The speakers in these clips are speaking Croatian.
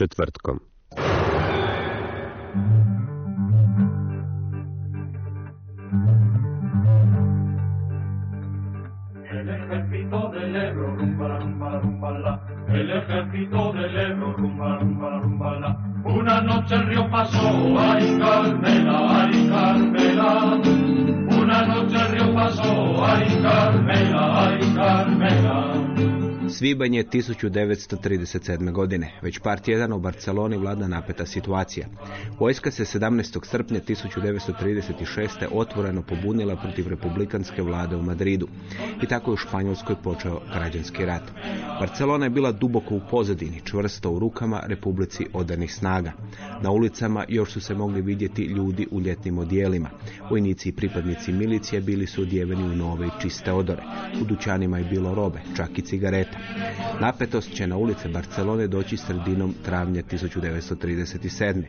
Četvrtkom. Svibanj je 1937. godine. Već par tjedana u Barceloni vlada napeta situacija. Vojska se 17. srpnja 1936. otvoreno pobunila protiv republikanske vlade u Madridu. I tako je u Španjolskoj počeo građanski rat. Barcelona je bila duboko u pozadini, čvrsto u rukama republici odanih snaga. Na ulicama još su se mogli vidjeti ljudi u ljetnim odijelima. Vojnici i pripadnici milicije bili su odjeveni u nove i čiste odore. U dućanima je bilo robe, čak i cigareta. Napetost će na ulice Barcelone doći sredinom travnja 1937.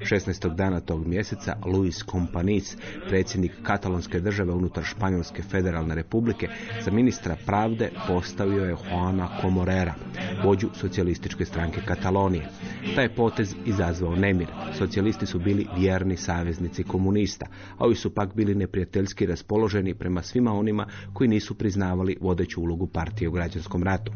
16. dana tog mjeseca Luis Companys, predsjednik katalonske države unutar Španjolske federalne republike, za ministra pravde postavio je Juana Comorera, vođu socijalističke stranke Katalonije. Taj potez izazvao nemir. Socijalisti su bili vjerni saveznici komunista, a ovi su pak bili neprijateljski raspoloženi prema svima onima koji nisu priznavali vodeću ulogu partije u građanskom ratu.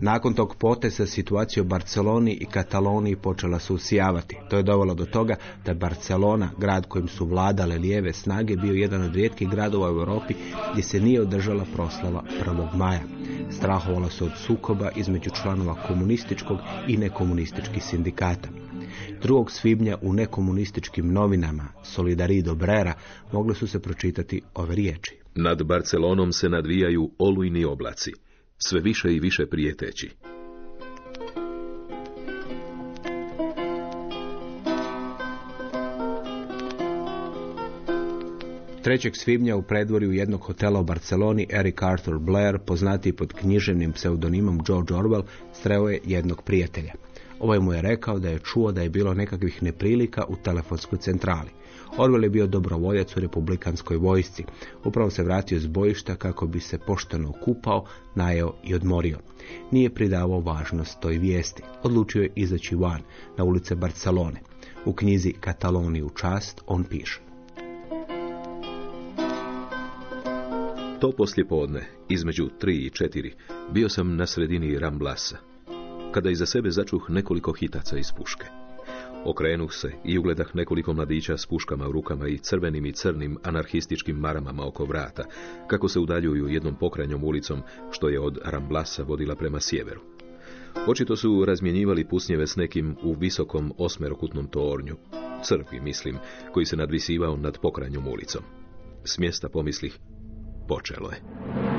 Nakon tog poteza situacija u Barceloni i Kataloniji počela se usijavati. To je dovelo do toga da Barcelona, grad kojim su vladale lijeve snage, bio jedan od rijetkih gradova u Europi gdje se nije održala proslava 1. maja. Strahovala se od sukoba između članova komunističkog i nekomunističkih sindikata. 2. svibnja u nekomunističkim novinama Solidarido Brera mogle su se pročitati ove riječi. Nad Barcelonom se nadvijaju olujni oblaci, sve više i više prijeteći. 3. svibnja u predvorju jednog hotela u Barceloni Eric Arthur Blair, poznati pod književnim pseudonimom George Orwell, sreo je jednog prijatelja. Ovaj mu je rekao da je čuo da je bilo nekakvih neprilika u telefonskoj centrali. Orwell je bio dobrovoljac u republikanskoj vojsci. Upravo se vratio s bojišta kako bi se pošteno kupao, najeo i odmorio. Nije pridavao važnost toj vijesti. Odlučio je izaći van, na ulice Barcelone. U knjizi Kataloniju čast on piše. To poslijepodne, između tri i četiri, bio sam na sredini Ramblasa, kada iza sebe začuh nekoliko hitaca iz puške. Okrenuh se i ugledah nekoliko mladića s puškama u rukama i crvenim i crnim anarhističkim maramama oko vrata, kako se udaljuju jednom pokranjom ulicom što je od Ramblasa vodila prema sjeveru. Očito su razmjenjivali pusnjeve s nekim u visokom osmerokutnom tornju, crkvi mislim, koji se nadvisivao nad pokranjom ulicom. S mjesta pomislih, počelo je.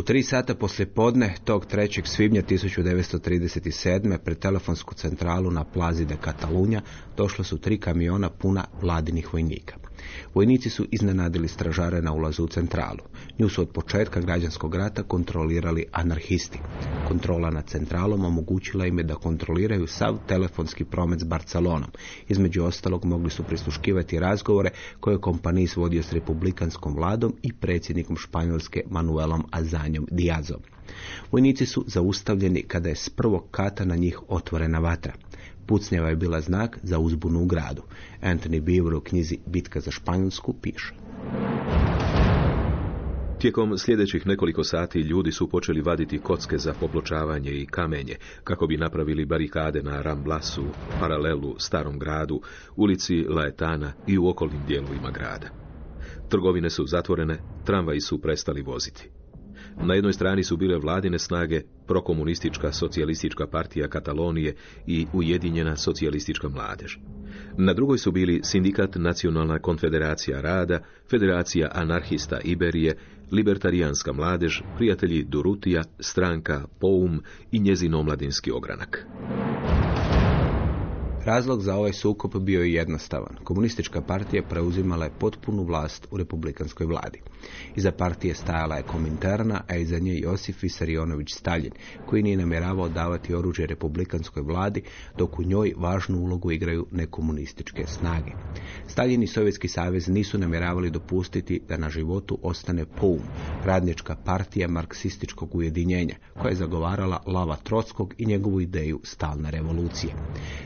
U tri sata poslje podne tog 3. svibnja 1937. pred telefonsku centralu na plazi de Catalunja došla su tri kamiona puna vladinih vojnika. Vojnici su iznenadili stražare na ulazu u centralu. Nju su od početka građanskog rata kontrolirali anarhisti. Kontrola nad centralom omogućila im je da kontroliraju sav telefonski promet s Barcelonom. Između ostalog mogli su prisluškivati razgovore koje je kompanij vodio s republikanskom vladom i predsjednikom Španjolske Manuelom Azanjom Diazom. Vojnici su zaustavljeni kada je s prvog kata na njih otvorena vatra. Pucnjava je bila znak za uzbunu u gradu. Anthony Beaver u knjizi Bitka za Španjolsku piše. Tijekom sljedećih nekoliko sati ljudi su počeli vaditi kocke za popločavanje i kamenje kako bi napravili barikade na Ramblasu, Paralelu, Starom gradu, ulici Laetana i u okolnim dijelovima grada. Trgovine su zatvorene, tramvaji su prestali voziti. Na jednoj strani su bile vladine snage, prokomunistička socijalistička partija Katalonije i Ujedinjena socijalistička mladež. Na drugoj su bili Sindikat Nacionalna konfederacija rada, Federacija anarhista Iberije, Libertarijanska mladež, Prijatelji Durutija, Stranka Poum i njezin omladinski ogranak. Razlog za ovaj sukob bio je jednostavan. Komunistička partija preuzimala je potpunu vlast u republikanskoj vladi. Iza partije stajala je Kominterna, a iza nje Josif Visarionović Stalin, koji nije namjeravao davati oružje republikanskoj vladi, dok u njoj važnu ulogu igraju nekomunističke snage. Stalin i Sovjetski savez nisu namjeravali dopustiti da na životu ostane POUM, radnička partija marksističkog ujedinjenja, koja je zagovarala Lava Trockog i njegovu ideju stalne revolucije.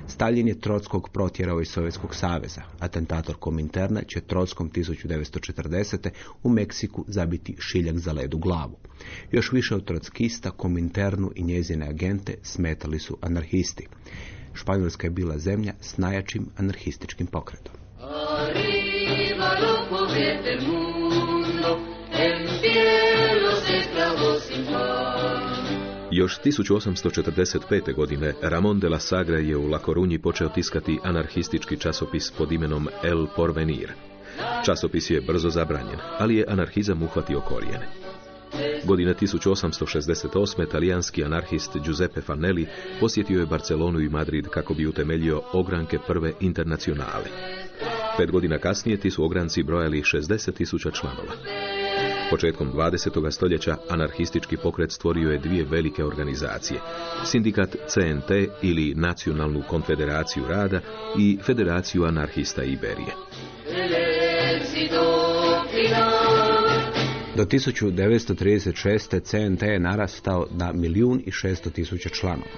Stalin je Trockog protjerao iz Sovjetskog saveza. Atentator Kominterna će Trockom 1940. u Meksiku zabiti šiljak za led u glavu. Još više od trockista, Kominternu i njezine agente smetali su anarhisti. Španjolska je bila zemlja s najjačim anarhističkim pokretom. Još 1845. godine Ramon de la Sagra je u La Corunji počeo tiskati anarhistički časopis pod imenom El Porvenir. Časopis je brzo zabranjen, ali je anarhizam uhvatio korijene. Godine 1868. talijanski anarhist Giuseppe Fanelli posjetio je Barcelonu i Madrid kako bi utemeljio ogranke prve internacionale. Pet godina kasnije ti su ogranci brojali 60 tisuća članova. Početkom 20. stoljeća anarhistički pokret stvorio je dvije velike organizacije. Sindikat CNT ili Nacionalnu konfederaciju rada i Federaciju anarhista Iberije. Do 1936. CNT je narastao na milijun i šesto tisuća članova.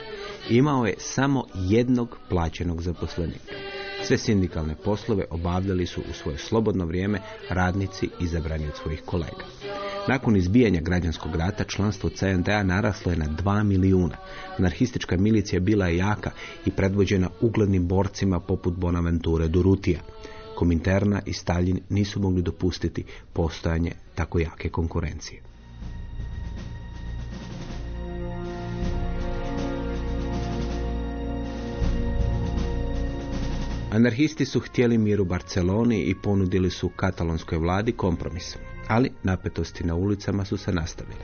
Imao je samo jednog plaćenog zaposlenika. Sve sindikalne poslove obavljali su u svoje slobodno vrijeme radnici izabrani od svojih kolega. Nakon izbijanja građanskog rata članstvo CNT-a naraslo je na 2 milijuna. Anarhistička milicija bila je jaka i predvođena uglednim borcima poput Bonaventure Durutija. Kominterna i Stalin nisu mogli dopustiti postojanje tako jake konkurencije. Anarhisti su htjeli mir u Barceloni i ponudili su katalonskoj vladi kompromis. Ali napetosti na ulicama su se nastavile.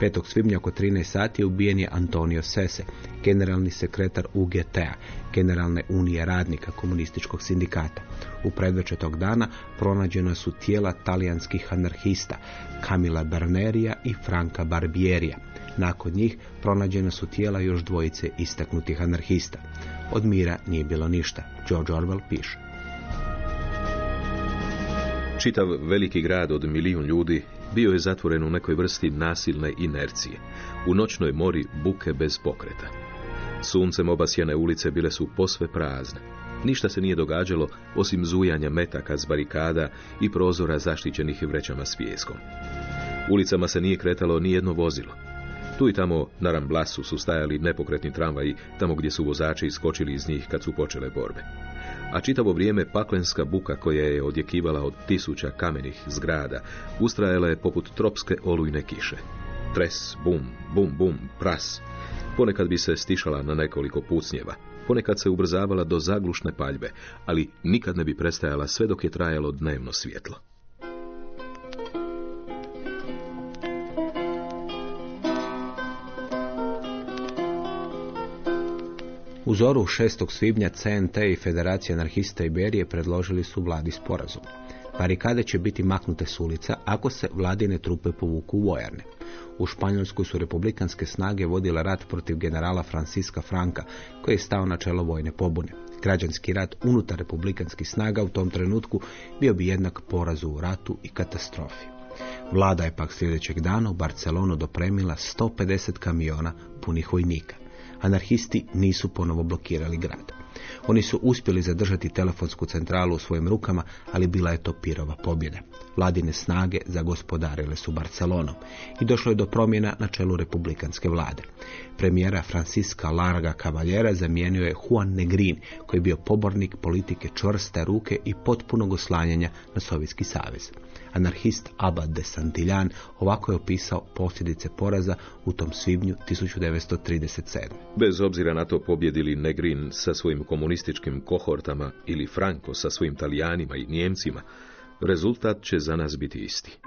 5. svibnja oko 13 sati ubijen je Antonio Sese, generalni sekretar UGT-a, Generalne unije radnika komunističkog sindikata. U predveče tog dana pronađena su tijela talijanskih anarhista, Kamila Bernerija i Franka Barbierija. Nakon njih pronađena su tijela još dvojice istaknutih anarhista. Od mira nije bilo ništa. George Orwell piše. Čitav veliki grad od milijun ljudi bio je zatvoren u nekoj vrsti nasilne inercije. U noćnoj mori buke bez pokreta. Suncem obasjane ulice bile su posve prazne. Ništa se nije događalo osim zujanja metaka s barikada i prozora zaštićenih vrećama s. Ulicama se nije kretalo ni jedno vozilo. Tu i tamo na Ramblasu su stajali nepokretni tramvaji, tamo gdje su vozači iskočili iz njih kad su počele borbe. A čitavo vrijeme paklenska buka koja je odjekivala od tisuća kamenih zgrada, ustrajala je poput tropske olujne kiše. Tres, bum, bum, bum, pras. Ponekad bi se stišala na nekoliko pucnjeva, ponekad se ubrzavala do zaglušne paljbe, ali nikad ne bi prestajala sve dok je trajalo dnevno svjetlo. U zoru 6. svibnja CNT i Federacija anarhista Iberije predložili su vladi sporazum. Barikade će biti maknute s ulica ako se vladine trupe povuku u vojarne. U Španjolskoj su republikanske snage vodile rat protiv generala Franciska Franka, koji je stao na čelo vojne pobune. Građanski rat unutar republikanskih snaga u tom trenutku bio bi jednak porazu u ratu i katastrofi. Vlada je pak sljedećeg dana u Barcelonu dopremila 150 kamiona punih vojnika anarhisti nisu ponovo blokirali grad. Oni su uspjeli zadržati telefonsku centralu u svojim rukama, ali bila je to pirova pobjeda. Vladine snage zagospodarile su Barcelonom i došlo je do promjena na čelu republikanske vlade. Premijera Francisca Larga Cavallera zamijenio je Juan Negrin, koji je bio pobornik politike čvrste ruke i potpunog oslanjanja na Sovjetski savez. Anarhist Abad de Santillan ovako je opisao posljedice poraza u tom svibnju 1937. Bez obzira na to pobjedili Negrin sa svojim komunističkim kohortama ili Franco sa svojim Talijanima i Njemcima, rezultat će za nas biti isti.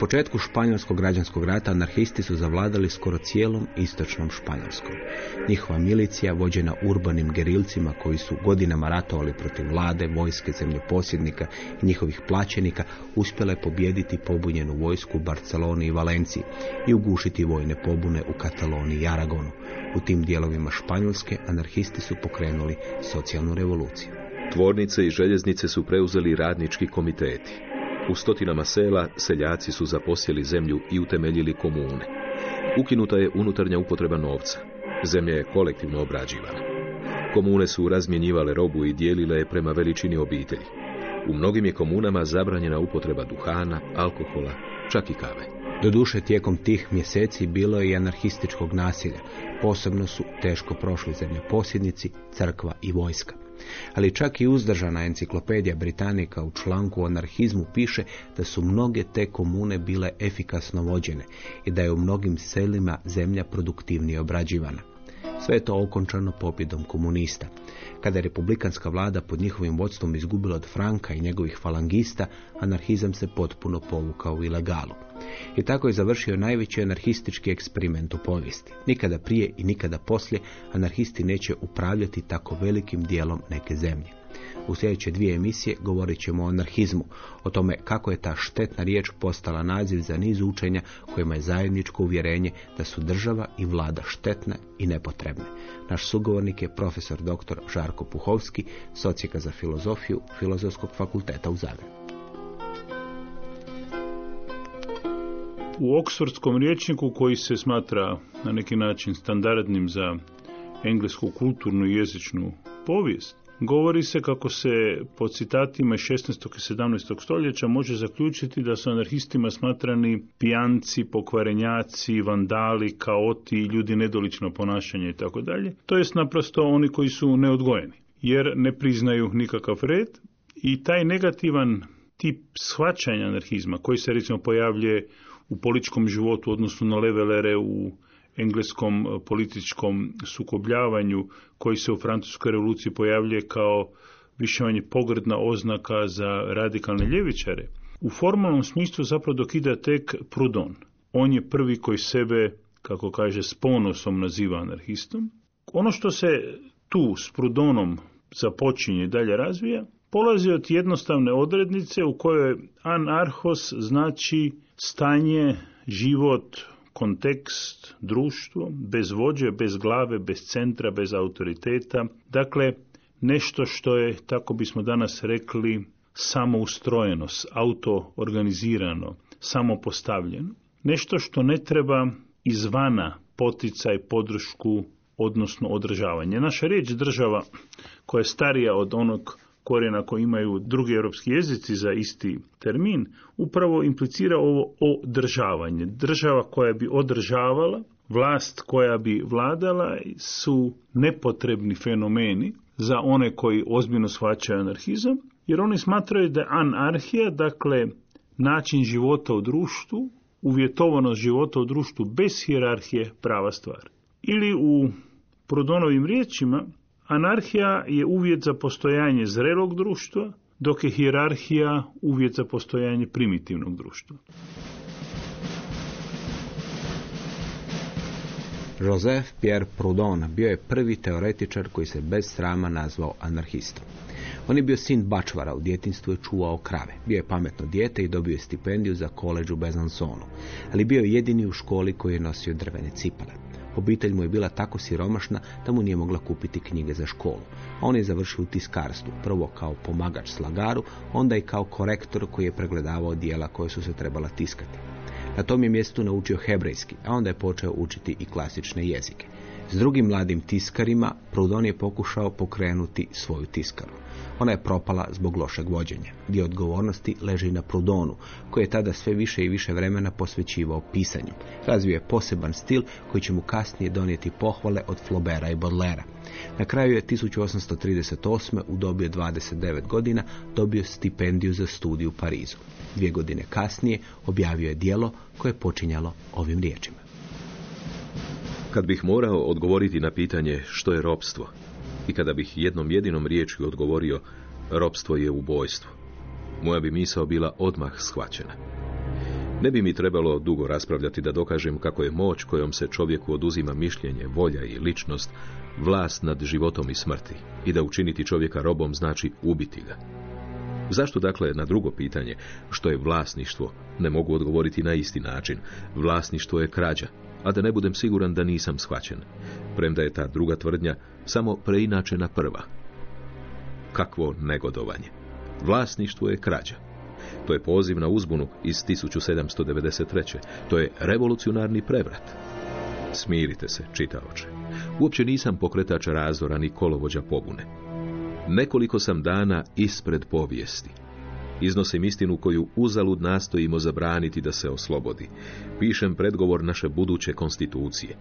Početku španjolskog građanskog rata anarhisti su zavladali skoro cijelom istočnom Španjolskom. Njihova milicija, vođena urbanim gerilcima koji su godinama ratovali protiv vlade, vojske, zemljoposjednika i njihovih plaćenika, uspjela je pobijediti pobunjenu vojsku u Barceloni i Valenciji i ugušiti vojne pobune u Kataloniji i Aragonu. U tim dijelovima Španjolske anarhisti su pokrenuli socijalnu revoluciju. Tvornice i željeznice su preuzeli radnički komiteti. U stotinama sela seljaci su zaposjeli zemlju i utemeljili komune. Ukinuta je unutarnja upotreba novca. Zemlja je kolektivno obrađivana. Komune su razmjenjivale robu i dijelile je prema veličini obitelji. U mnogim je komunama zabranjena upotreba duhana, alkohola, čak i kave. Doduše, tijekom tih mjeseci bilo je i anarhističkog nasilja. Posebno su teško prošli zemljoposjednici, crkva i vojska. Ali čak i uzdržana enciklopedija Britanika u članku o anarhizmu piše da su mnoge te komune bile efikasno vođene i da je u mnogim selima zemlja produktivnije obrađivana. Sve je to okončano pobjedom komunista. Kada je republikanska vlada pod njihovim vodstvom izgubila od Franka i njegovih falangista, anarhizam se potpuno povukao u ilegalu. I tako je završio najveći anarhistički eksperiment u povijesti. Nikada prije i nikada poslije anarhisti neće upravljati tako velikim dijelom neke zemlje. U sljedeće dvije emisije govorit ćemo o anarhizmu, o tome kako je ta štetna riječ postala naziv za niz učenja kojima je zajedničko uvjerenje da su država i vlada štetne i nepotrebne. Naš sugovornik je profesor dr. Žarko Puhovski, socijeka za filozofiju Filozofskog fakulteta u Zagrebu. U oksfordskom rječniku koji se smatra na neki način standardnim za englesku kulturnu i jezičnu povijest, govori se kako se po citatima 16. i 17. stoljeća može zaključiti da su anarhistima smatrani pijanci, pokvarenjaci, vandali, kaoti, ljudi nedolično ponašanje i tako. To jest naprosto oni koji su neodgojeni, jer ne priznaju nikakav red i taj negativan tip shvaćanja anarhizma koji se recimo pojavljuje u političkom životu, odnosno na levelere u engleskom e, političkom sukobljavanju koji se u francuskoj revoluciji pojavljuje kao više manje pogrdna oznaka za radikalne ljevičare. U formalnom smislu zapravo dokida tek Proudhon. On je prvi koji sebe, kako kaže, s ponosom naziva anarhistom. Ono što se tu s Proudhonom započinje i dalje razvija, polazi od jednostavne odrednice u kojoj anarhos znači stanje, život, kontekst, društvo, bez vođe, bez glave, bez centra, bez autoriteta. Dakle, nešto što je, tako bismo danas rekli, samoustrojeno, auto-organizirano, samopostavljeno. Nešto što ne treba izvana poticaj, podršku, odnosno održavanje. Naša riječ država, koja je starija od onog korijena koji imaju drugi europski jezici za isti termin, upravo implicira ovo održavanje. Država koja bi održavala, vlast koja bi vladala su nepotrebni fenomeni za one koji ozbiljno shvaćaju anarhizam, jer oni smatraju da anarhija, dakle način života u društvu, uvjetovanost života u društvu bez hijerarhije prava stvar. Ili u Prodonovim riječima, Anarhija je uvjet za postojanje zrelog društva, dok je hijerarhija uvjet za postojanje primitivnog društva. Joseph Pierre Proudhon bio je prvi teoretičar koji se bez srama nazvao anarhistom. On je bio sin bačvara, u djetinstvu je čuvao krave. Bio je pametno dijete i dobio je stipendiju za koleđ u Bezansonu, ali bio je jedini u školi koji je nosio drvene cipele. Obitelj mu je bila tako siromašna da mu nije mogla kupiti knjige za školu. On je završio u tiskarstvu, prvo kao pomagač slagaru, onda i kao korektor koji je pregledavao dijela koje su se trebala tiskati. Na tom je mjestu naučio hebrejski, a onda je počeo učiti i klasične jezike. S drugim mladim tiskarima Proudhon je pokušao pokrenuti svoju tiskaru. Ona je propala zbog lošeg vođenja. Dio odgovornosti leži na Proudhonu, koji je tada sve više i više vremena posvećivao pisanju. Razvio je poseban stil koji će mu kasnije donijeti pohvale od Flaubera i Baudelaire. Na kraju je 1838. u dobi od 29 godina dobio stipendiju za studiju u Parizu. Dvije godine kasnije objavio je dijelo koje je počinjalo ovim riječima. Kad bih morao odgovoriti na pitanje što je ropstvo i kada bih jednom jedinom riječju odgovorio ropstvo je ubojstvo, moja bi misao bila odmah shvaćena. Ne bi mi trebalo dugo raspravljati da dokažem kako je moć kojom se čovjeku oduzima mišljenje, volja i ličnost vlast nad životom i smrti i da učiniti čovjeka robom znači ubiti ga. Zašto dakle na drugo pitanje, što je vlasništvo, ne mogu odgovoriti na isti način. Vlasništvo je krađa, a da ne budem siguran da nisam shvaćen. Premda je ta druga tvrdnja samo preinačena prva. Kakvo negodovanje. Vlasništvo je krađa. To je poziv na uzbunu iz 1793. To je revolucionarni prevrat. Smirite se, čitaoče. Uopće nisam pokretač razora ni kolovođa pobune. Nekoliko sam dana ispred povijesti. Iznosim istinu koju uzalud nastojimo zabraniti da se oslobodi. Pišem predgovor naše buduće konstitucije.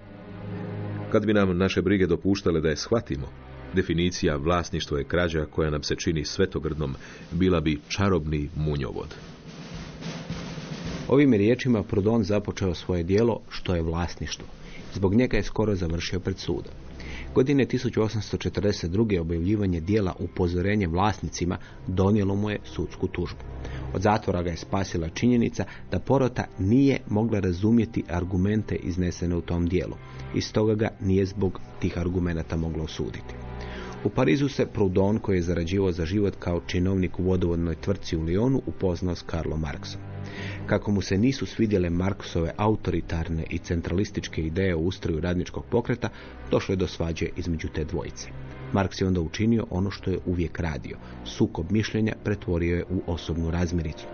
Kad bi nam naše brige dopuštale da je shvatimo, definicija vlasništvo je krađa koja nam se čini svetogrdnom, bila bi čarobni munjovod. Ovim je riječima Proudhon započeo svoje dijelo što je vlasništvo. Zbog njega je skoro završio pred sudom. Godine 1842. objavljivanje dijela upozorenje vlasnicima donijelo mu je sudsku tužbu. Od zatvora ga je spasila činjenica da porota nije mogla razumjeti argumente iznesene u tom dijelu i stoga ga nije zbog tih argumenata moglo osuditi. U Parizu se Proudhon, koji je zarađivao za život kao činovnik u vodovodnoj tvrtci u Lyonu, upoznao s Karlom Marksom. Kako mu se nisu svidjele Marksove autoritarne i centralističke ideje o ustroju radničkog pokreta, došlo je do svađe između te dvojice. Marks je onda učinio ono što je uvijek radio. Sukob mišljenja pretvorio je u osobnu razmiricu.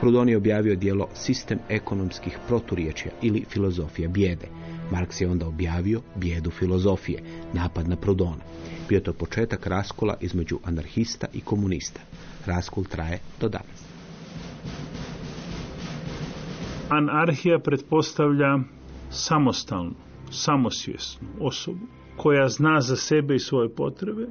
Proudhon je objavio dijelo Sistem ekonomskih proturječja ili filozofija bijede. Marks je onda objavio bijedu filozofije, napad na Proudhona. Bio to početak raskola između anarhista i komunista. Raskol traje do danas. Anarhija pretpostavlja samostalnu, samosvjesnu osobu koja zna za sebe i svoje potrebe,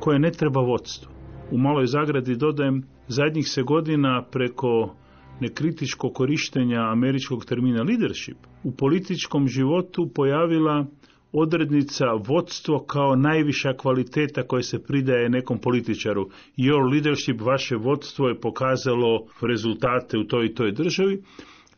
koja ne treba vodstvo. U maloj zagradi dodajem zadnjih se godina preko nekritičkog korištenja američkog termina leadership u političkom životu pojavila odrednica vodstvo kao najviša kvaliteta koja se pridaje nekom političaru. Your leadership, vaše vodstvo je pokazalo rezultate u toj i toj državi.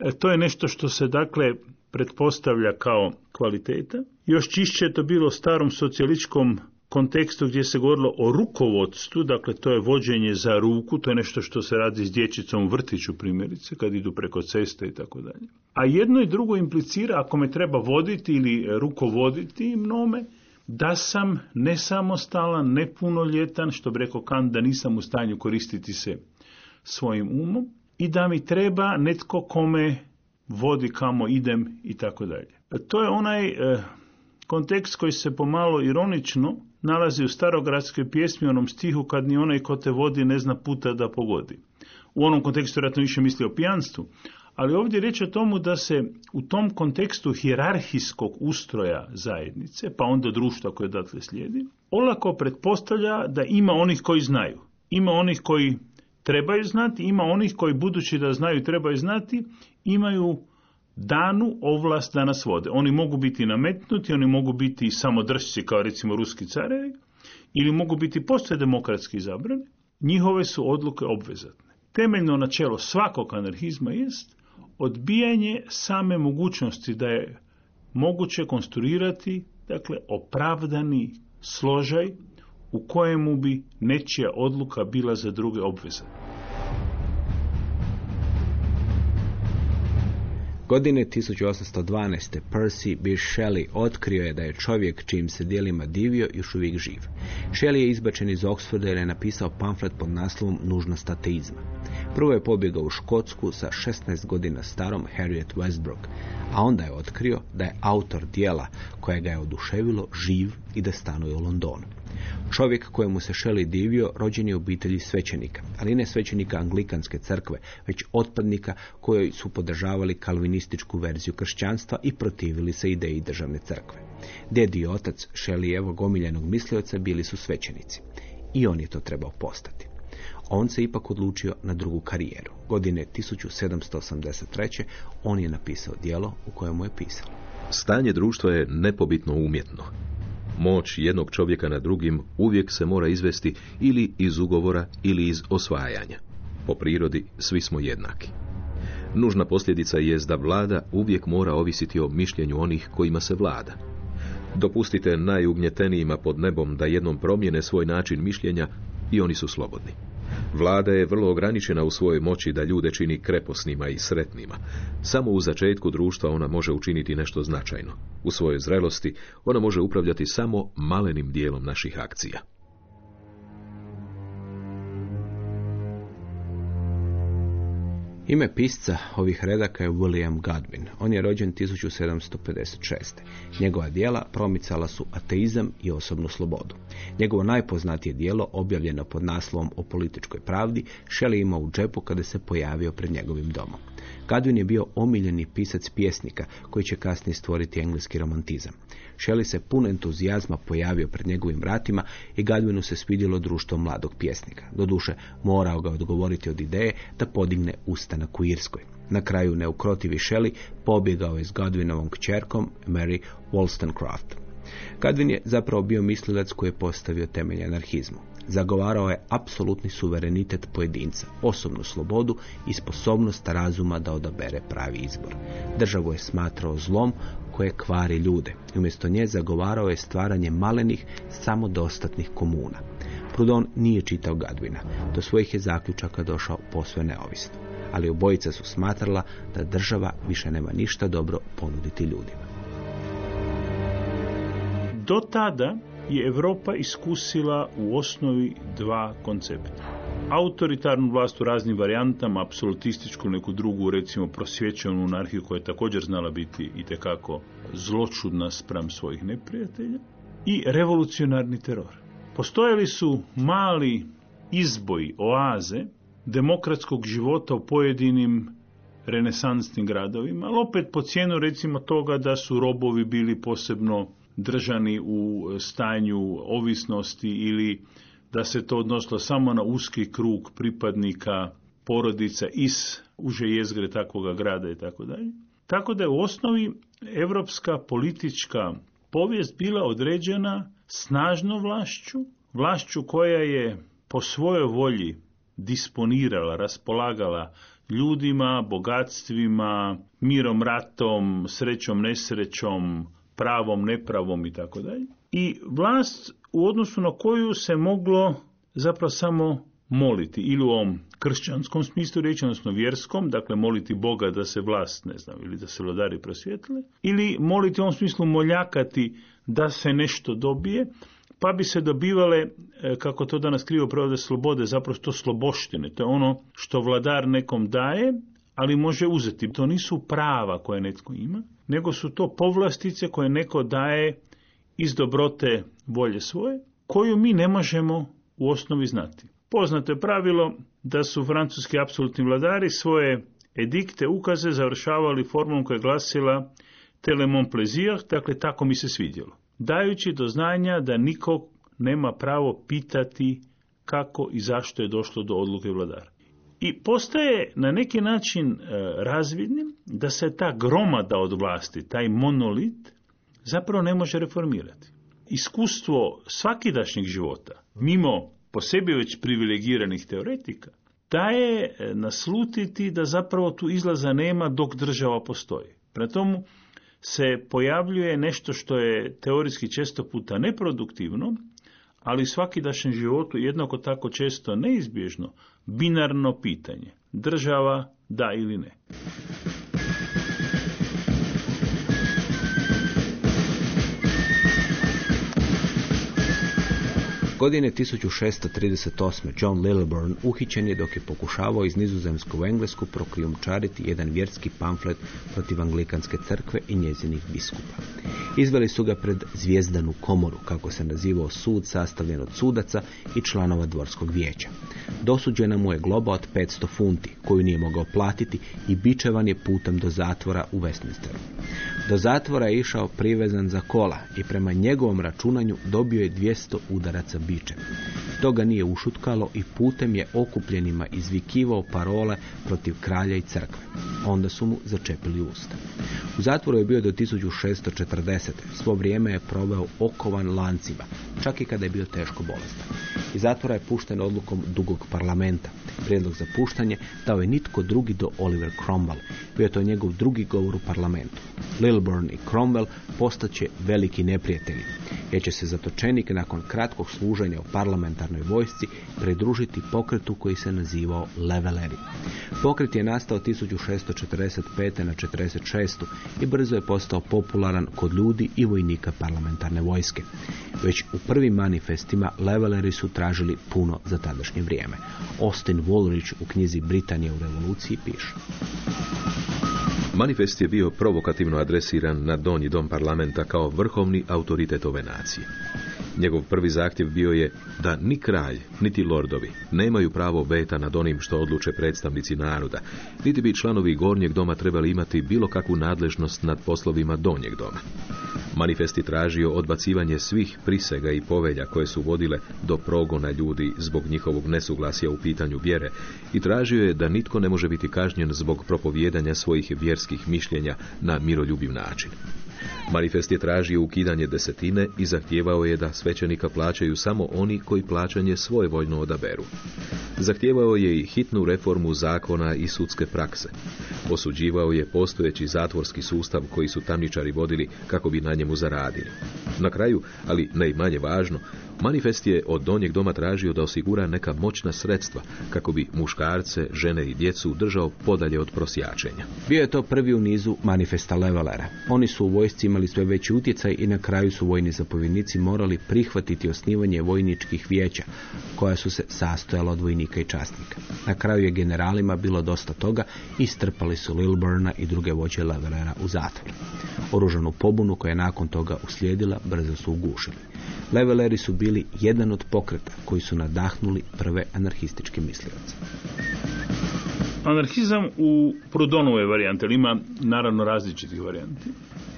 E, to je nešto što se dakle pretpostavlja kao kvaliteta. Još čišće je to bilo starom socijalističkom kontekstu gdje se govorilo o rukovodstvu, dakle to je vođenje za ruku, to je nešto što se radi s dječicom u vrtiću primjerice, kad idu preko ceste i tako dalje. A jedno i drugo implicira, ako me treba voditi ili rukovoditi mnome, da sam nesamostalan, nepunoljetan, što bi rekao Kant, da nisam u stanju koristiti se svojim umom i da mi treba netko kome vodi kamo idem i tako dalje. To je onaj e, kontekst koji se pomalo ironično nalazi u starogradskoj pjesmi onom stihu kad ni onaj ko te vodi ne zna puta da pogodi. U onom kontekstu vjerojatno više misli o pijanstvu, ali ovdje je riječ o tomu da se u tom kontekstu hijerarhijskog ustroja zajednice, pa onda društva koje odatle slijedi, olako pretpostavlja da ima onih koji znaju. Ima onih koji trebaju znati, ima onih koji budući da znaju trebaju znati, imaju danu ovlast da nas vode. Oni mogu biti nametnuti, oni mogu biti samodržci kao recimo ruski carevi, ili mogu biti postoje demokratski izabrani, njihove su odluke obvezatne. Temeljno načelo svakog anarhizma jest odbijanje same mogućnosti da je moguće konstruirati dakle opravdani složaj u kojemu bi nečija odluka bila za druge obveza. Godine 1812. Percy Bysshe Shelley otkrio je da je čovjek čijim se dijelima divio još uvijek živ. Shelley je izbačen iz Oxforda jer je napisao pamflet pod naslovom Nužnost ateizma. Prvo je pobjegao u Škotsku sa 16 godina starom Harriet Westbrook, a onda je otkrio da je autor dijela koje ga je oduševilo živ i da stanuje u Londonu. Čovjek kojemu se Shelley divio rođen je obitelji svećenika, ali ne svećenika anglikanske crkve, već otpadnika koji su podržavali kalvinističku verziju kršćanstva i protivili se ideji državne crkve. Djed i otac Shelleyevog omiljenog mislioca bili su svećenici. I on je to trebao postati. On se ipak odlučio na drugu karijeru. Godine 1783. on je napisao dijelo u kojemu je pisalo. Stanje društva je nepobitno umjetno. Moć jednog čovjeka na drugim uvijek se mora izvesti ili iz ugovora ili iz osvajanja. Po prirodi svi smo jednaki. Nužna posljedica je da vlada uvijek mora ovisiti o mišljenju onih kojima se vlada. Dopustite najugnjetenijima pod nebom da jednom promijene svoj način mišljenja i oni su slobodni. Vlada je vrlo ograničena u svojoj moći da ljude čini kreposnima i sretnima. Samo u začetku društva ona može učiniti nešto značajno. U svojoj zrelosti ona može upravljati samo malenim dijelom naših akcija. Ime pisca ovih redaka je William Godwin. On je rođen 1756. Njegova dijela promicala su ateizam i osobnu slobodu. Njegovo najpoznatije dijelo, objavljeno pod naslovom o političkoj pravdi, Shelley imao u džepu kada se pojavio pred njegovim domom. Godwin je bio omiljeni pisac pjesnika koji će kasnije stvoriti engleski romantizam. Shelley se pun entuzijazma pojavio pred njegovim vratima i Godwinu se svidjelo društvo mladog pjesnika. Doduše, morao ga odgovoriti od ideje da podigne ustanak u Irskoj. Na kraju neukrotivi Shelley pobjegao je s Godwinovom kćerkom Mary Wollstonecraft. Godwin je zapravo bio mislilac koji je postavio temelj anarhizmu. Zagovarao je apsolutni suverenitet pojedinca, osobnu slobodu i sposobnost razuma da odabere pravi izbor. Državu je smatrao zlom koje kvari ljude i umjesto nje zagovarao je stvaranje malenih, samodostatnih komuna. Proudhon nije čitao Gadvina, do svojih je zaključaka došao posve neovisno, ali obojica su smatrala da država više nema ništa dobro ponuditi ljudima. Do tada je Europa iskusila u osnovi dva koncepta. Autoritarnu vlast u raznim varijantama, apsolutističku neku drugu, recimo prosvjećenu monarhiju koja je također znala biti i tekako zločudna spram svojih neprijatelja i revolucionarni teror. Postojali su mali izboji, oaze demokratskog života u pojedinim renesansnim gradovima, ali opet po cijenu recimo toga da su robovi bili posebno držani u stanju ovisnosti ili da se to odnosilo samo na uski krug pripadnika porodica iz uže jezgre takvoga grada i tako dalje. Tako da je u osnovi evropska politička povijest bila određena snažnom vlašću, vlašću koja je po svojoj volji disponirala, raspolagala ljudima, bogatstvima, mirom, ratom, srećom, nesrećom, pravom, nepravom i tako dalje. I vlast u odnosu na koju se moglo zapravo samo moliti ili u ovom kršćanskom smislu riječi, odnosno vjerskom, dakle moliti Boga da se vlast, ne znam, ili da se vladari prosvjetle, ili moliti u ovom smislu moljakati da se nešto dobije, pa bi se dobivale, e, kako to danas krivo pravda slobode, zapravo to sloboštine. To je ono što vladar nekom daje, ali može uzeti. To nisu prava koje netko ima, nego su to povlastice koje neko daje iz dobrote volje svoje, koju mi ne možemo u osnovi znati. Poznato je pravilo da su francuski apsolutni vladari svoje edikte, ukaze završavali formom koja je glasila telemon plaisir, dakle tako mi se svidjelo. Dajući do znanja da niko nema pravo pitati kako i zašto je došlo do odluke vladara. I postaje na neki način e, razvidnim da se ta gromada od vlasti, taj monolit, zapravo ne može reformirati. Iskustvo svakidašnjeg života, mimo po sebi već privilegiranih teoretika, daje e, naslutiti da zapravo tu izlaza nema dok država postoji. Pre tomu se pojavljuje nešto što je teorijski često puta neproduktivno, ali u svakidašnjem životu jednako tako često neizbježno binarno pitanje. Država da ili ne. Godine 1638. John Lilburn uhićen je dok je pokušavao iz nizozemsku u Englesku prokrijumčariti jedan vjerski pamflet protiv Anglikanske crkve i njezinih biskupa. Izveli su ga pred zvijezdanu komoru, kako se nazivao sud sastavljen od sudaca i članova dvorskog vijeća. Dosuđena mu je globa od 500 funti, koju nije mogao platiti i bičevan je putem do zatvora u Westminsteru. Do zatvora je išao privezan za kola i prema njegovom računanju dobio je 200 udaraca bičem. To ga nije ušutkalo i putem je okupljenima izvikivao parole protiv kralja i crkve. Onda su mu začepili usta. U zatvoru je bio do 1640. Svo vrijeme je proveo okovan lancima, čak i kada je bio teško bolestan. Iz zatvora je pušten odlukom dugog parlamenta. Prijedlog za puštanje dao je nitko drugi do Oliver Cromwell. Bio je to njegov drugi govor u parlamentu. Lilburn i Cromwell postaće veliki neprijatelji, jer će se zatočenik nakon kratkog služenja u parlamentarnoj vojsci pridružiti pokretu koji se nazivao Leveleri. Pokret je nastao 1645. na 46. i brzo je postao popularan kod ljudi i vojnika parlamentarne vojske. Već u prvim manifestima Leveleri su tražili puno za tadašnje vrijeme. Austin Woolrich u knjizi Britanije u revoluciji piše. Manifest je bio provokativno adresiran na donji dom parlamenta kao vrhovni autoritet ove nacije. Njegov prvi zahtjev bio je da ni kralj, niti lordovi nemaju pravo veta nad onim što odluče predstavnici naroda, niti bi članovi gornjeg doma trebali imati bilo kakvu nadležnost nad poslovima donjeg doma. Manifest je tražio odbacivanje svih prisega i povelja koje su vodile do progona ljudi zbog njihovog nesuglasja u pitanju vjere i tražio je da nitko ne može biti kažnjen zbog propovijedanja svojih vjerskih mišljenja na miroljubiv način. Manifest je tražio ukidanje desetine i zahtijevao je da svećenika plaćaju samo oni koji plaćanje svojevoljno odaberu. Zahtijevao je i hitnu reformu zakona i sudske prakse. Osuđivao je postojeći zatvorski sustav koji su tamničari vodili kako bi na njemu zaradili. Na kraju, ali ne i manje važno, Manifest je od donjeg doma tražio da osigura neka moćna sredstva kako bi muškarce, žene i djecu držao podalje od prosjačenja. Bio je to prvi u nizu manifesta Levelera. Oni su u vojsci imali sve veći utjecaj i na kraju su vojni zapovjednici morali prihvatiti osnivanje vojničkih vijeća, koja su se sastojala od vojnika i časnika. Na kraju je generalima bilo dosta toga i strpali su Lilburna i druge voće Levelera u zatvor. Oružanu pobunu koja je nakon toga uslijedila brzo su ugušili. Leveleri su bili jedan od pokreta koji su nadahnuli prve anarhističke mislioce. Anarhizam u Prudonove varijante, ali ima naravno različitih varijanti,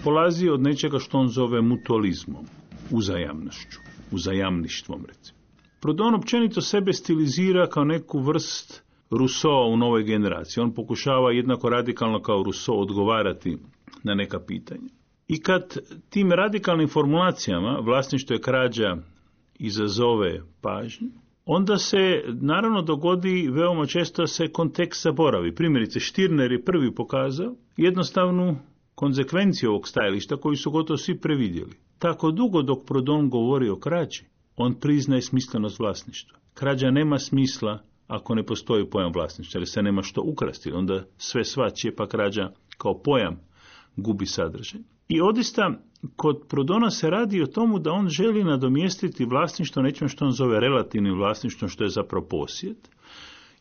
polazi od nečega što on zove mutualizmom, uzajamnošću, uzajamništvom recimo. Proudhon općenito sebe stilizira kao neku vrst Rousseau u novoj generaciji. On pokušava jednako radikalno kao Rousseau odgovarati na neka pitanja. I kad tim radikalnim formulacijama vlasništvo je krađa izazove pažnju, onda se naravno dogodi veoma često se kontekst zaboravi. Primjerice, Štirner je prvi pokazao jednostavnu konzekvenciju ovog stajališta koju su gotovo svi previdjeli. Tako dugo dok Prodon govori o krađi, on priznaje smislenost vlasništva. Krađa nema smisla ako ne postoji pojam vlasništva, jer se nema što ukrasti, onda sve svačije pa krađa kao pojam gubi sadržaj. I odista kod Prodona se radi o tomu da on želi nadomjestiti vlasništvo nečem što on zove relativnim vlasništvom, što je zapravo posjed.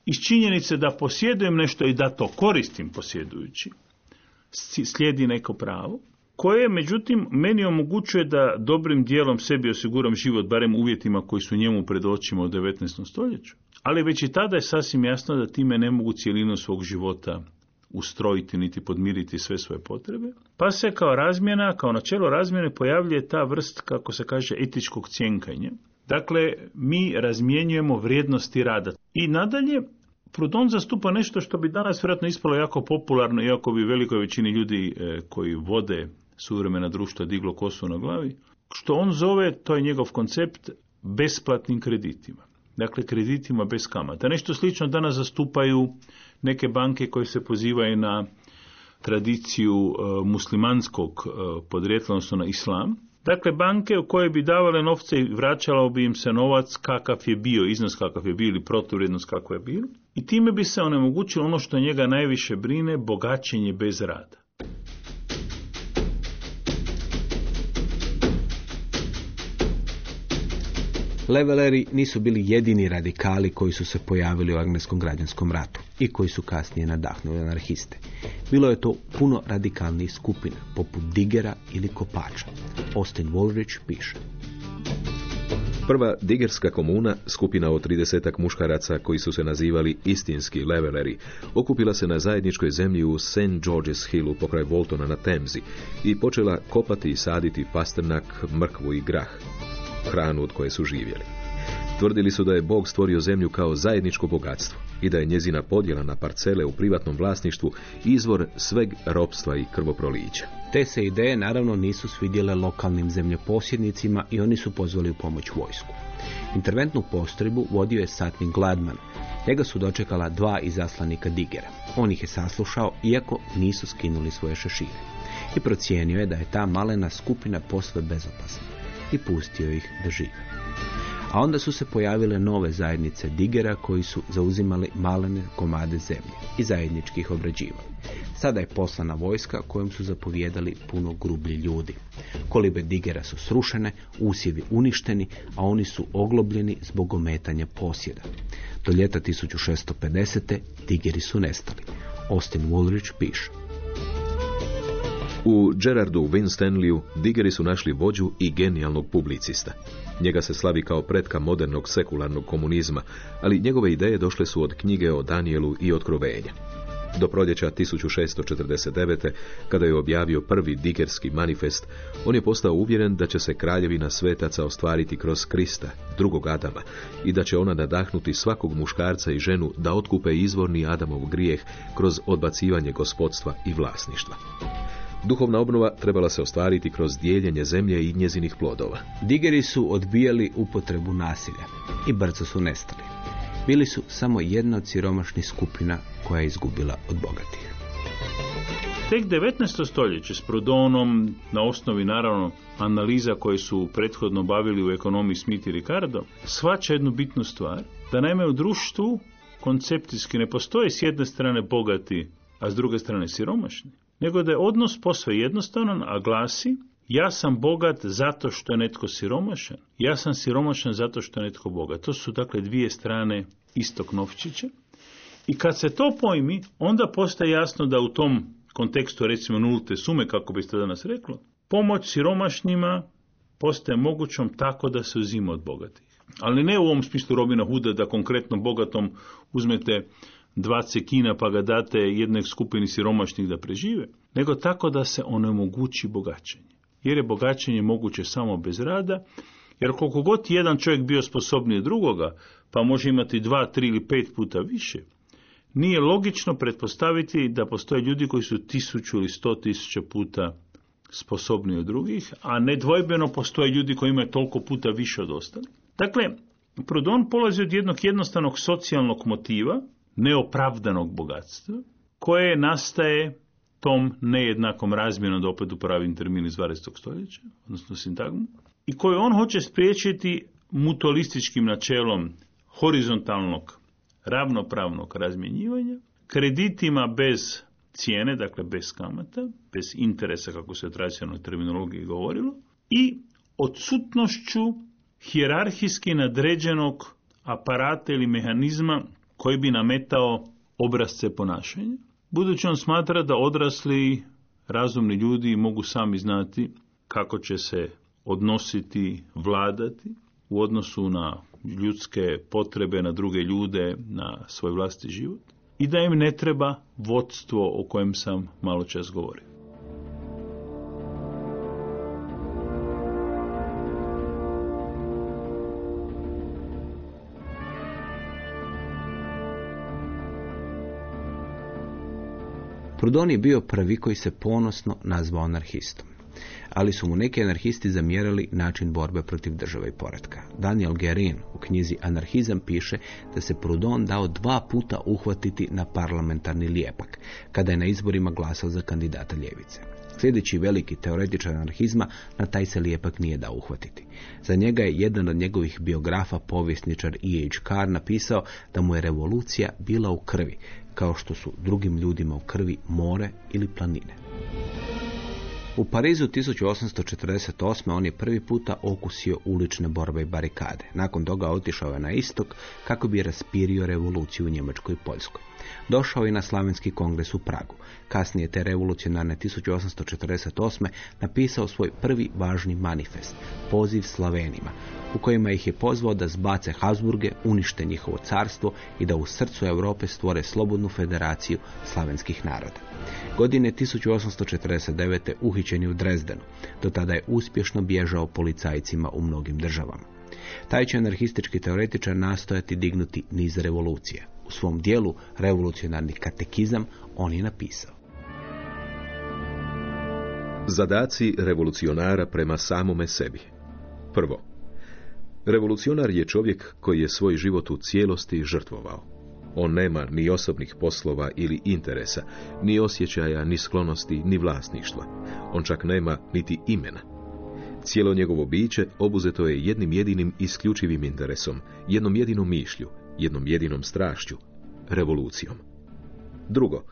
Iz činjenice da posjedujem nešto i da to koristim posjedujući, slijedi neko pravo, koje međutim meni omogućuje da dobrim dijelom sebi osiguram život, barem uvjetima koji su njemu pred očima u 19. stoljeću. Ali već i tada je sasvim jasno da time ne mogu cijelinu svog života ustrojiti niti podmiriti sve svoje potrebe, pa se kao razmjena, kao načelo razmjene pojavljuje ta vrst, kako se kaže, etičkog cjenkanja. Dakle, mi razmjenjujemo vrijednosti rada. I nadalje, Proudhon zastupa nešto što bi danas vjerojatno ispalo jako popularno, iako bi velikoj većini ljudi e, koji vode suvremena društva diglo kosu na glavi, što on zove, to je njegov koncept, besplatnim kreditima. Dakle, kreditima bez kamata. Nešto slično danas zastupaju neke banke koje se pozivaju na tradiciju e, muslimanskog e, podrijetla, odnosno na islam, Dakle, banke u koje bi davale novce i vraćalo bi im se novac kakav je bio, iznos kakav je bio ili protuvrijednost kako je bilo. I time bi se onemogućilo ono što njega najviše brine, bogaćenje bez rada. Leveleri nisu bili jedini radikali koji su se pojavili u Angleskom građanskom ratu i koji su kasnije nadahnuli anarhiste. Bilo je to puno radikalnijih skupina, poput Digera ili Kopača. Austin Woolrich piše. Prva digerska komuna, skupina od 30 muškaraca koji su se nazivali istinski leveleri, okupila se na zajedničkoj zemlji u St. George's Hillu pokraj Voltona na Temzi i počela kopati i saditi pastrnak, mrkvu i grah, hranu od koje su živjeli. Tvrdili su da je Bog stvorio zemlju kao zajedničko bogatstvo i da je njezina podjela na parcele u privatnom vlasništvu izvor sveg ropstva i krvoprolića. Te se ideje naravno nisu svidjele lokalnim zemljoposjednicima i oni su pozvali u pomoć vojsku. Interventnu postrojbu vodio je satnik Gladman. Njega su dočekala dva izaslanika Digera. On ih je saslušao iako nisu skinuli svoje šešire. I procijenio je da je ta malena skupina posve bezopasna i pustio ih da žive. A onda su se pojavile nove zajednice digera koji su zauzimali malene komade zemlje i zajednički ih obrađivali. Sada je poslana vojska kojom su zapovjedali puno grublji ljudi. Kolibe digera su srušene, usjevi uništeni, a oni su oglobljeni zbog ometanja posjeda. Do ljeta 1650. digeri su nestali. Austin Woolrich piše. U Gerardu Winstanleyu digeri su našli vođu i genijalnog publicista. Njega se slavi kao pretka modernog sekularnog komunizma, ali njegove ideje došle su od knjige o Danielu i otkrovenja. Do proljeća 1649. kada je objavio prvi digerski manifest, on je postao uvjeren da će se kraljevina svetaca ostvariti kroz Krista, drugog Adama, i da će ona nadahnuti svakog muškarca i ženu da otkupe izvorni Adamov grijeh kroz odbacivanje gospodstva i vlasništva. Duhovna obnova trebala se ostvariti kroz dijeljenje zemlje i njezinih plodova. Digeri su odbijali upotrebu nasilja i brzo su nestali. Bili su samo jedna od siromašnih skupina koja je izgubila od bogatih. Tek 19. stoljeće s Prudonom, na osnovi naravno analiza koje su prethodno bavili u ekonomiji Smith i Ricardo, svača jednu bitnu stvar, da naime u društvu koncepcijski ne postoje s jedne strane bogati, a s druge strane siromašni nego da je odnos posve jednostavan, a glasi ja sam bogat zato što je netko siromašan, ja sam siromašan zato što je netko bogat. To su dakle dvije strane istog novčića. I kad se to pojmi, onda postaje jasno da u tom kontekstu recimo nulte sume, kako biste danas reklo, pomoć siromašnjima postaje mogućom tako da se uzima od bogatih. Ali ne u ovom smislu Robina Huda da konkretno bogatom uzmete dva cekina pa ga date jednoj skupini siromašnih da prežive, nego tako da se onemogući bogaćenje. Jer je bogaćenje moguće samo bez rada, jer koliko god jedan čovjek bio sposobniji drugoga, pa može imati dva, tri ili pet puta više, nije logično pretpostaviti da postoje ljudi koji su tisuću ili sto tisuća puta sposobniji od drugih, a nedvojbeno postoje ljudi koji imaju toliko puta više od ostalih. Dakle, Proudhon polazi od jednog jednostavnog socijalnog motiva, neopravdanog bogatstva, koje nastaje tom nejednakom razmjenom, da opet upravim termin iz 20. stoljeća, odnosno sintagmu, i koju on hoće spriječiti mutualističkim načelom horizontalnog, ravnopravnog razmjenjivanja, kreditima bez cijene, dakle bez kamata, bez interesa, kako se u tradicionalnoj terminologiji govorilo, i odsutnošću hijerarhijski nadređenog aparata ili mehanizma koji bi nametao obrazce ponašanja, budući on smatra da odrasli razumni ljudi mogu sami znati kako će se odnositi, vladati u odnosu na ljudske potrebe, na druge ljude, na svoj vlasti život i da im ne treba vodstvo o kojem sam malo čas govorio. Proudhon je bio prvi koji se ponosno nazvao anarhistom. ali su mu neki anarhisti zamjerali način borbe protiv države i poretka. Daniel Gerin u knjizi Anarhizam piše da se Proudhon dao dva puta uhvatiti na parlamentarni lijepak, kada je na izborima glasao za kandidata ljevice. Sljedeći veliki teoretičar anarhizma na taj se lijepak nije dao uhvatiti. Za njega je jedan od njegovih biografa, povjesničar E.H. Carr, napisao da mu je revolucija bila u krvi, kao što su drugim ljudima u krvi more ili planine. U Parizu 1848. on je prvi puta okusio ulične borbe i barikade. Nakon toga otišao je na istok kako bi raspirio revoluciju u Njemačkoj i Poljskoj. Došao je na Slavenski kongres u Pragu. Kasnije te revolucionarne 1848. napisao svoj prvi važni manifest, poziv Slavenima, u kojima ih je pozvao da zbace Habsburge, unište njihovo carstvo i da u srcu Europe stvore slobodnu federaciju slavenskih naroda. Godine 1849. uhićen je u Drezdenu. Do tada je uspješno bježao policajcima u mnogim državama. Taj će anarhistički teoretičar nastojati dignuti niz revolucije. U svom dijelu revolucionarni katekizam on je napisao. Zadaci revolucionara prema samome sebi. Prvo, revolucionar je čovjek koji je svoj život u cijelosti žrtvovao. On nema ni osobnih poslova ili interesa, ni osjećaja, ni sklonosti, ni vlasništva. On čak nema niti imena. Cijelo njegovo biće obuzeto je jednim jedinim isključivim interesom, jednom jedinom mišlju, jednom jedinom strašću, revolucijom. Drugo,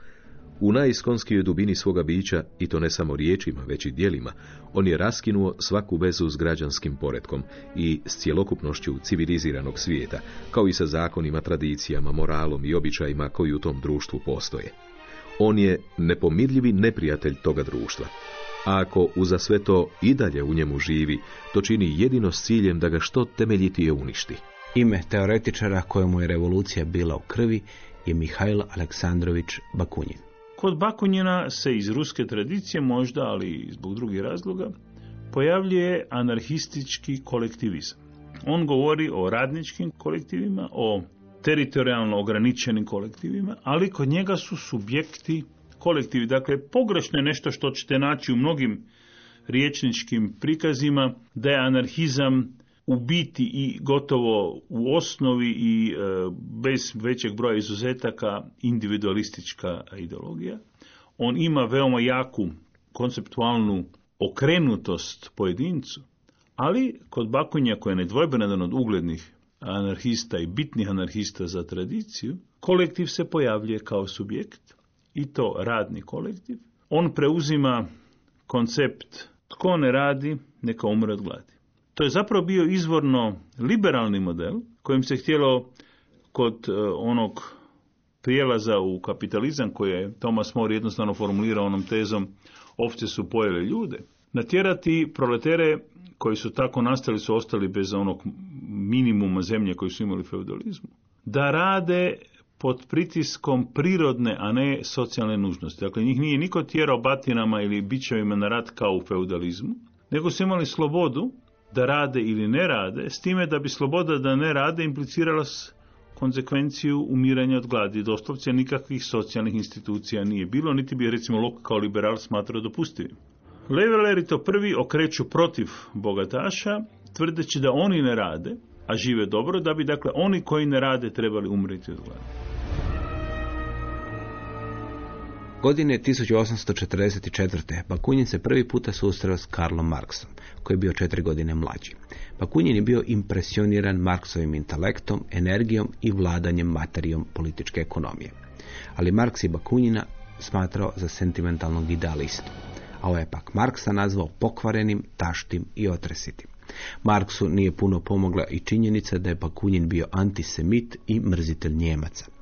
u najiskonskijoj dubini svoga bića, i to ne samo riječima, već i dijelima, on je raskinuo svaku vezu s građanskim poretkom i s cjelokupnošću civiliziranog svijeta, kao i sa zakonima, tradicijama, moralom i običajima koji u tom društvu postoje. On je nepomirljivi neprijatelj toga društva. A ako uza sve to i dalje u njemu živi, to čini jedino s ciljem da ga što temeljitije uništi. Ime teoretičara kojemu je revolucija bila u krvi je Mihajl Aleksandrović Bakunjin. Kod Bakunjina se iz ruske tradicije možda, ali i zbog drugih razloga, pojavljuje anarhistički kolektivizam. On govori o radničkim kolektivima, o teritorijalno ograničenim kolektivima, ali kod njega su subjekti kolektivi. Dakle, pogrešno je nešto što ćete naći u mnogim riječničkim prikazima, da je anarhizam u biti i gotovo u osnovi i e, bez većeg broja izuzetaka individualistička ideologija. On ima veoma jaku konceptualnu okrenutost pojedincu, ali kod Bakunja koji je nedvojbeno jedan od uglednih anarhista i bitnih anarhista za tradiciju, kolektiv se pojavljuje kao subjekt i to radni kolektiv. On preuzima koncept tko ne radi, neka umre od gladi. To je zapravo bio izvorno liberalni model kojim se htjelo kod e, onog prijelaza u kapitalizam koje je Thomas More jednostavno formulirao onom tezom ovce su pojele ljude, natjerati proletere koji su tako nastali su ostali bez onog minimuma zemlje koji su imali feudalizmu, da rade pod pritiskom prirodne, a ne socijalne nužnosti. Dakle, njih nije niko tjerao batinama ili bićevima na rat kao u feudalizmu, nego su imali slobodu da rade ili ne rade, s time da bi sloboda da ne rade implicirala konsekvenciju umiranja od gladi. Doslovce nikakvih socijalnih institucija nije bilo, niti bi recimo Lok kao liberal smatrao dopustivim. Leveleri to prvi okreću protiv bogataša, tvrdeći da oni ne rade, a žive dobro, da bi dakle oni koji ne rade trebali umreti od gladi. Godine 1844. Bakunin se prvi puta susreo s Karlom Marksom, koji je bio četiri godine mlađi. Bakunin je bio impresioniran Marksovim intelektom, energijom i vladanjem materijom političke ekonomije. Ali Marks je Bakunina smatrao za sentimentalnog idealistu, a ovaj je pak Marksa nazvao pokvarenim, taštim i otresitim. Marksu nije puno pomogla i činjenica da je Bakunin bio antisemit i mrzitelj Njemaca.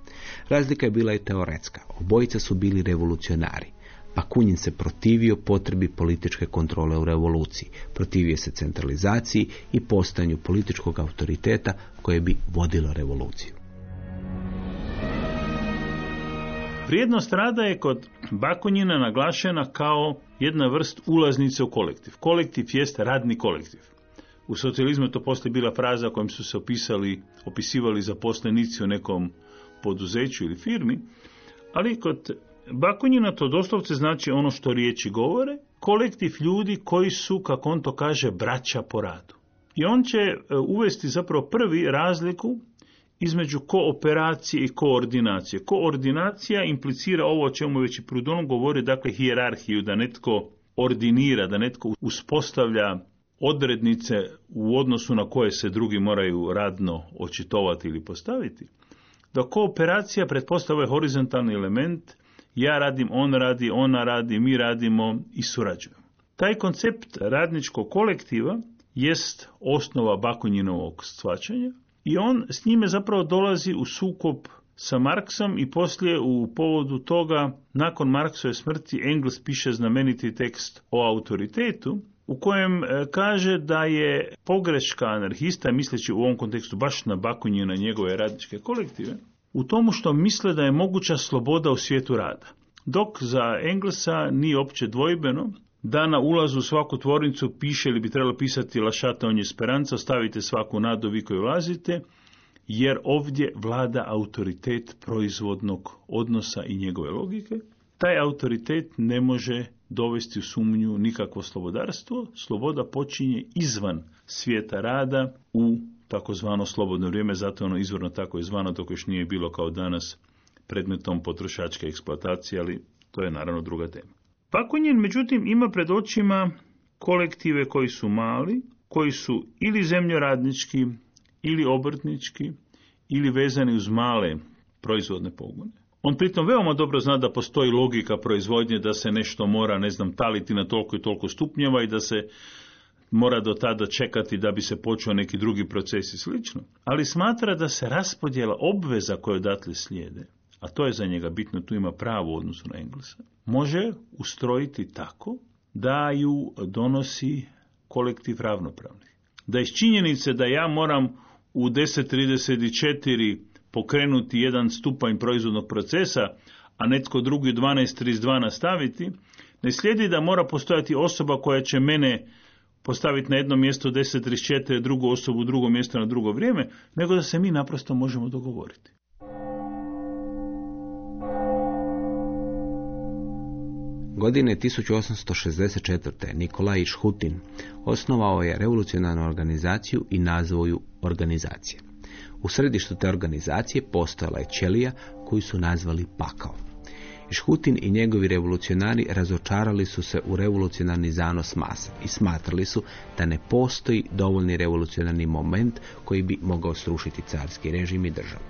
Razlika je bila i teoretska. Obojica su bili revolucionari. Pakunjin se protivio potrebi političke kontrole u revoluciji, protivio se centralizaciji i postanju političkog autoriteta koje bi vodilo revoluciju. Vrijednost rada je kod Bakunjina naglašena kao jedna vrst ulaznice u kolektiv. Kolektiv jest radni kolektiv. U socijalizmu to postoji bila fraza kojom su se opisali, opisivali zaposlenici u nekom poduzeću ili firmi, ali kod Bakunjina to doslovce znači ono što riječi govore kolektiv ljudi koji su, kako on to kaže, braća po radu. I on će e, uvesti zapravo prvi razliku između kooperacije i koordinacije. Koordinacija implicira ovo o čemu već i Proudhon govori, dakle hijerarhiju, da netko ordinira, da netko uspostavlja odrednice u odnosu na koje se drugi moraju radno očitovati ili postaviti. Da kooperacija pretpostavlja horizontalni element, ja radim, on radi, ona radi, mi radimo i surađujemo. Taj koncept radničkog kolektiva jest osnova Bakunjinovog shvaćanja i on s njime zapravo dolazi u sukob sa Marksom i poslije u povodu toga, nakon Marksove smrti, Engels piše znameniti tekst o autoritetu, u kojem e, kaže da je pogreška anarhista, misleći u ovom kontekstu baš na Bakunje na njegove radničke kolektive, u tomu što misle da je moguća sloboda u svijetu rada. Dok za Englesa nije opće dvojbeno da na ulazu u svaku tvornicu piše ili bi trebalo pisati lašata on speranca, stavite svaku nadu vi koji ulazite, jer ovdje vlada autoritet proizvodnog odnosa i njegove logike. Taj autoritet ne može dovesti u sumnju nikakvo slobodarstvo. Sloboda počinje izvan svijeta rada u takozvano slobodno vrijeme, zato ono izvorno tako je zvano, dok još nije bilo kao danas predmetom potrošačke eksploatacije, ali to je naravno druga tema. Pakunjen, međutim, ima pred očima kolektive koji su mali, koji su ili zemljoradnički, ili obrtnički, ili vezani uz male proizvodne pogone. On pritom veoma dobro zna da postoji logika proizvodnje, da se nešto mora, ne znam, taliti na toliko i toliko stupnjeva i da se mora do tada čekati da bi se počeo neki drugi proces i slično. Ali smatra da se raspodjela obveza koje odatle slijede, a to je za njega bitno, tu ima pravo u odnosu na Englesa, može ustrojiti tako da ju donosi kolektiv ravnopravnih. Da iz činjenice da ja moram u 10.34 pokrenuti jedan stupanj proizvodnog procesa, a netko drugi 12.32 nastaviti, ne slijedi da mora postojati osoba koja će mene postaviti na jedno mjesto 10.34, drugu osobu drugo mjesto na drugo vrijeme, nego da se mi naprosto možemo dogovoriti. Godine 1864. Nikolaj Šhutin osnovao je revolucionarnu organizaciju i nazvao ju organizacije. U središtu te organizacije postojala je ćelija koju su nazvali pakao. Šhutin i njegovi revolucionari razočarali su se u revolucionarni zanos masa i smatrali su da ne postoji dovoljni revolucionarni moment koji bi mogao srušiti carski režim i državu.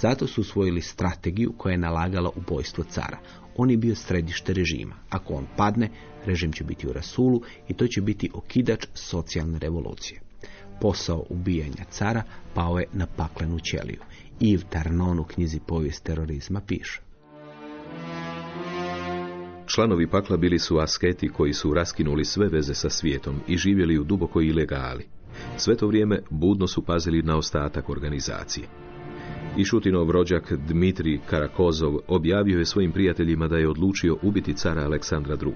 Zato su usvojili strategiju koja je nalagala ubojstvo cara. On je bio središte režima. Ako on padne, režim će biti u rasulu i to će biti okidač socijalne revolucije. Posao ubijanja cara pao je na paklenu ćeliju. Yves Tarnon u knjizi povijest terorizma piše. Članovi pakla bili su asketi koji su raskinuli sve veze sa svijetom i živjeli u dubokoj ilegali. Sve to vrijeme budno su pazili na ostatak organizacije. I Šutinov rođak Dmitri Karakozov objavio je svojim prijateljima da je odlučio ubiti cara Aleksandra II.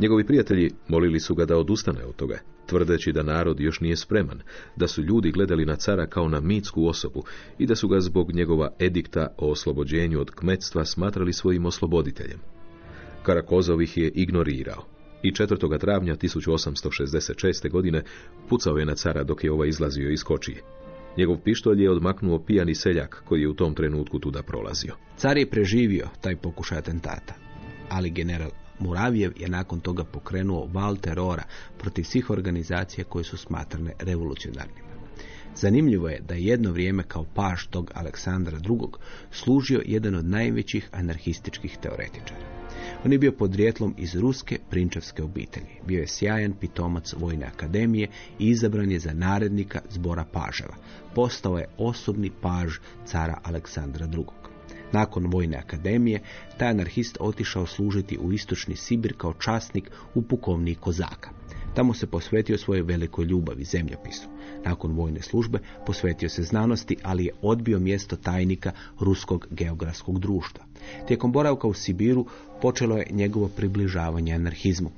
Njegovi prijatelji molili su ga da odustane od toga, tvrdeći da narod još nije spreman, da su ljudi gledali na cara kao na mitsku osobu i da su ga zbog njegova edikta o oslobođenju od kmetstva smatrali svojim osloboditeljem. Karakozov ih je ignorirao i 4. travnja 1866. godine pucao je na cara dok je ovaj izlazio iz kočije. Njegov pištolj je odmaknuo pijani seljak koji je u tom trenutku tuda prolazio. Car je preživio taj pokušaj atentata, ali general Muravjev je nakon toga pokrenuo val terora protiv svih organizacija koje su smatrane revolucionarnima. Zanimljivo je da je jedno vrijeme kao paš tog Aleksandra II. služio jedan od najvećih anarhističkih teoretičara. On je bio podrijetlom iz ruske prinčevske obitelji. Bio je sjajan pitomac Vojne akademije i izabran je za narednika zbora paževa. Postao je osobni paž cara Aleksandra II. Nakon Vojne akademije, taj anarhist otišao služiti u istočni Sibir kao časnik u pukovniji Kozaka. Tamo se posvetio svojoj velikoj ljubavi, zemljopisu. Nakon vojne službe posvetio se znanosti, ali je odbio mjesto tajnika Ruskog geografskog društva. Tijekom boravka u Sibiru počelo je njegovo približavanje anarhizmu.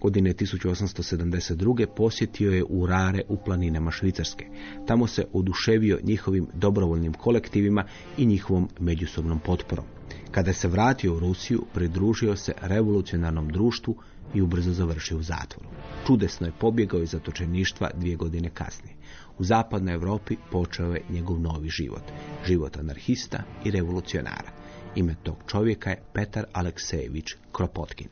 Godine 1872. posjetio je Urare u planinama Švicarske. Tamo se oduševio njihovim dobrovoljnim kolektivima i njihovom međusobnom potporom. Kada se vratio u Rusiju, pridružio se revolucionarnom društvu i ubrzo završio u zatvoru. Čudesno je pobjegao iz zatočeništva dvije godine kasnije. U zapadnoj Europi počeo je njegov novi život. Život anarhista i revolucionara. Ime tog čovjeka je Petar Aleksejević Kropotkin.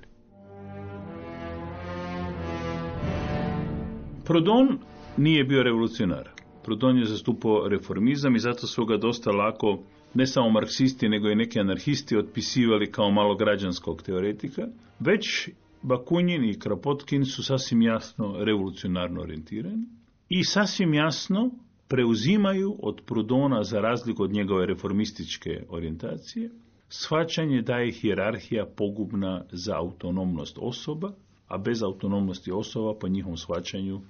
Prodon nije bio revolucionar. Prodon je zastupao reformizam i zato su ga dosta lako ne samo marksisti, nego i neki anarhisti otpisivali kao malograđanskog teoretika, već Bakunjin i Krapotkin su sasvim jasno revolucionarno orijentirani i sasvim jasno preuzimaju od Prudona za razliku od njegove reformističke orijentacije shvaćanje da je hijerarhija pogubna za autonomnost osoba, a bez autonomnosti osoba po njihovom shvaćanju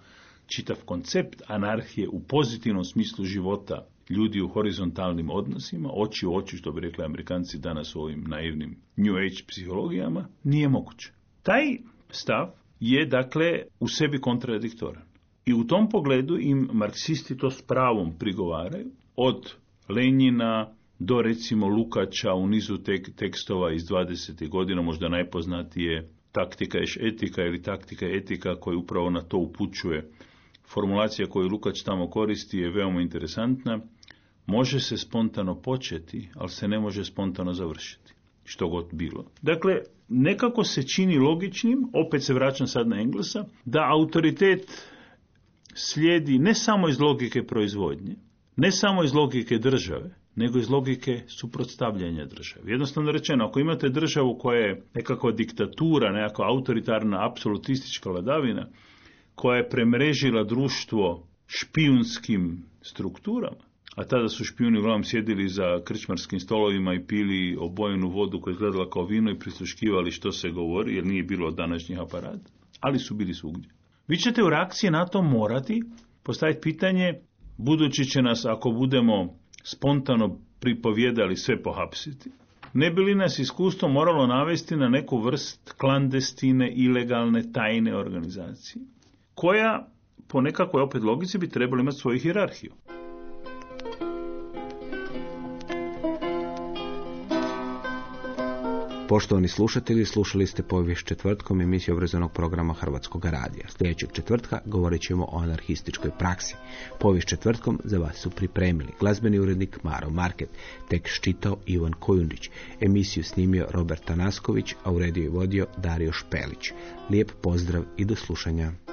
čitav koncept anarhije u pozitivnom smislu života ljudi u horizontalnim odnosima, oči u oči, što bi rekli amerikanci danas u ovim naivnim New Age psihologijama, nije moguće. Taj stav je, dakle, u sebi kontradiktoran. I u tom pogledu im marksisti to s pravom prigovaraju, od Lenjina do recimo Lukača u nizu tek, tekstova iz 20. godina, možda najpoznatije taktika iš etika ili taktika etika koji upravo na to upućuje. Formulacija koju Lukač tamo koristi je veoma interesantna. Može se spontano početi, ali se ne može spontano završiti. Što god bilo. Dakle, nekako se čini logičnim, opet se vraćam sad na Englesa, da autoritet slijedi ne samo iz logike proizvodnje, ne samo iz logike države, nego iz logike suprotstavljanja države. Jednostavno rečeno, ako imate državu koja je nekakva diktatura, nekakva autoritarna, apsolutistička vladavina, koja je premrežila društvo špijunskim strukturama, a tada su špijuni uglavnom sjedili za krčmarskim stolovima i pili obojenu vodu koja je izgledala kao vino i prisluškivali što se govori, jer nije bilo današnjih aparata, ali su bili svugdje. Vi ćete u reakciji na to morati postaviti pitanje, budući će nas, ako budemo spontano pripovjedali sve pohapsiti, ne bi li nas iskustvo moralo navesti na neku vrst klandestine, ilegalne, tajne organizacije, koja po nekakvoj opet logici bi trebala imati svoju hirarhiju. Poštovani slušatelji, slušali ste povijest četvrtkom emisiju obrazovnog programa Hrvatskog radija. Sljedećeg četvrtka govorit ćemo o anarhističkoj praksi. Povijest četvrtkom za vas su pripremili glazbeni urednik Maro Market, tek ščitao Ivan Kojundić, emisiju snimio Robert Tanasković, a u rediju je vodio Dario Špelić. Lijep pozdrav i do slušanja.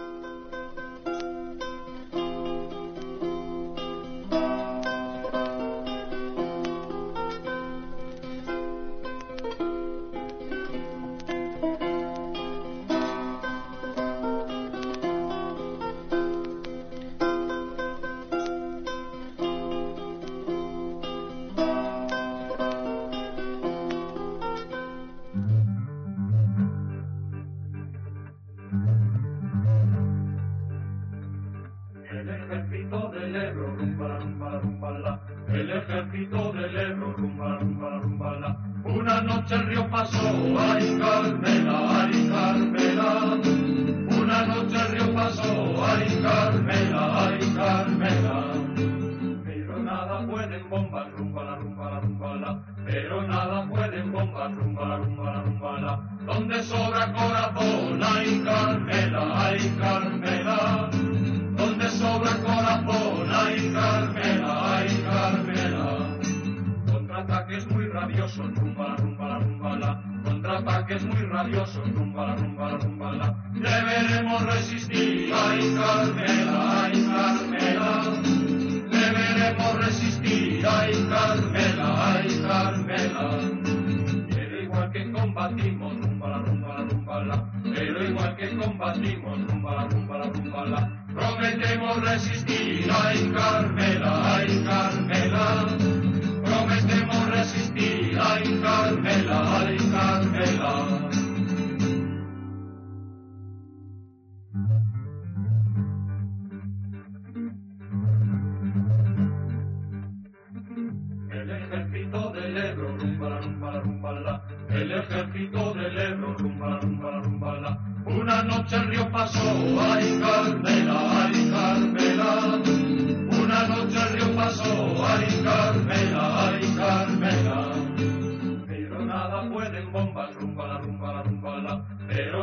Combatimos, rumba, rumba, rumba, la. Prometemos resistir, ay Carmela, ay Carmela. Però